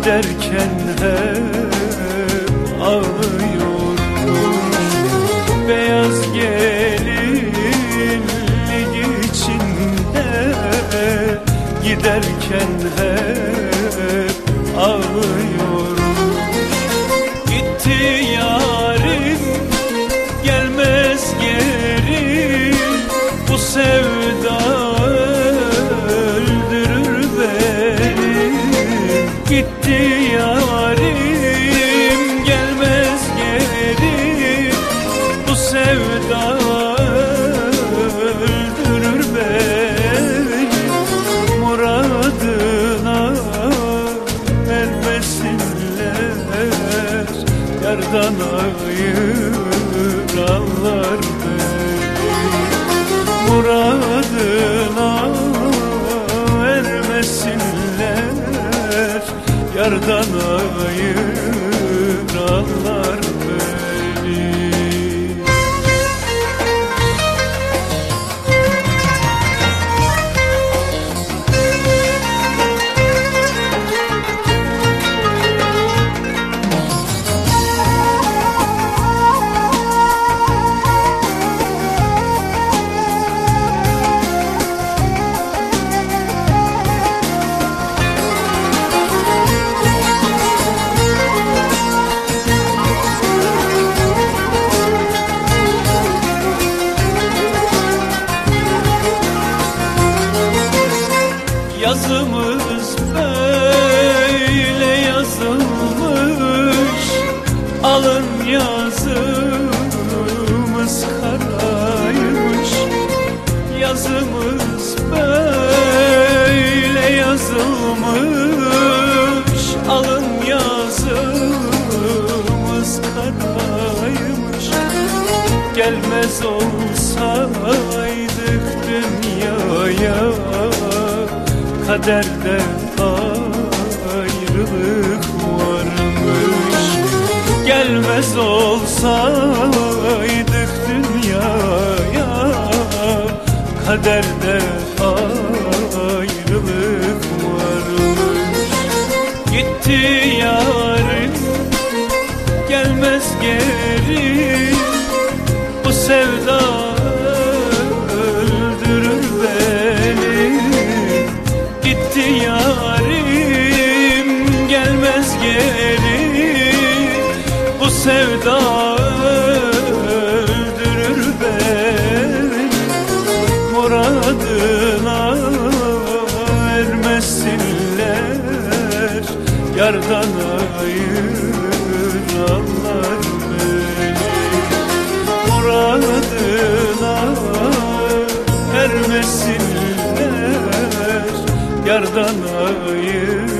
Giderken hep ağlıyormuş Beyaz gelinlik içinde Giderken hep Yardan ayırarlar beni Muradına ermesinler Yardan ayırarlar Yazımız böyle yazılmış. Alın yazımız karaymış. Yazımız böyle yazılmış. Alın yazımız karaymış. Gelmez olsaydık dünyaya kaderde ayrılık varmış. Gelmez olsaydık dünyaya kaderde ayrılık varmış. Gitti yarim gelmez geri. Bu sevda sevda öldürür beni. Muradına ermesinler Yardan ayırarlar beni. Muradına ermesinler Yardan ayırarlar